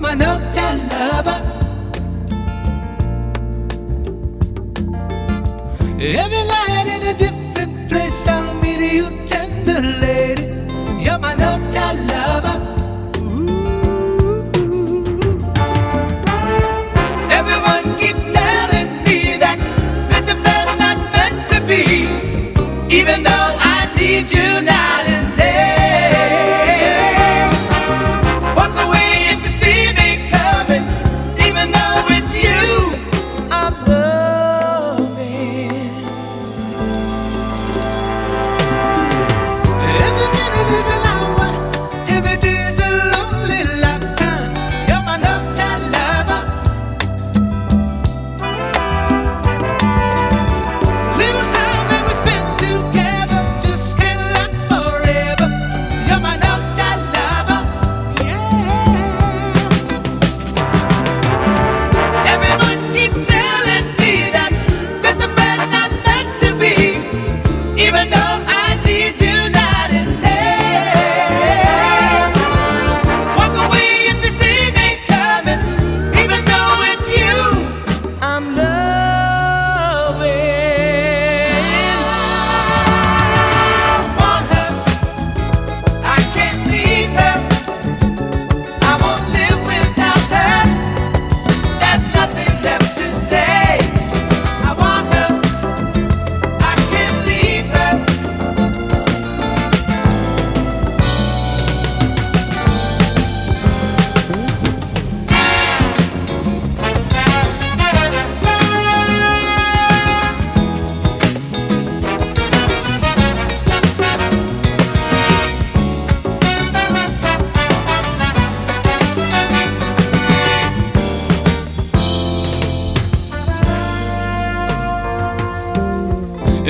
I'm an uptown lover. Every night.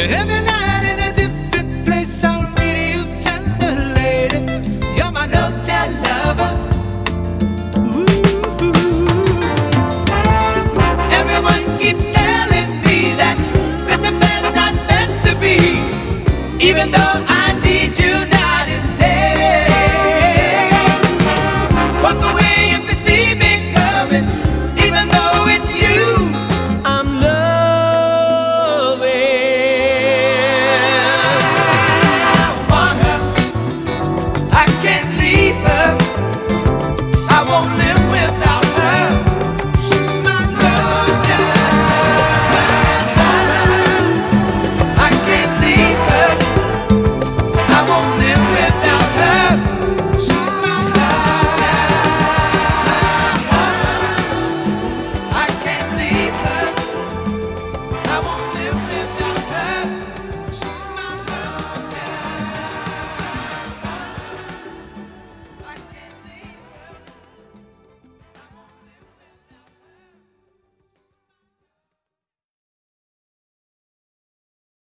Every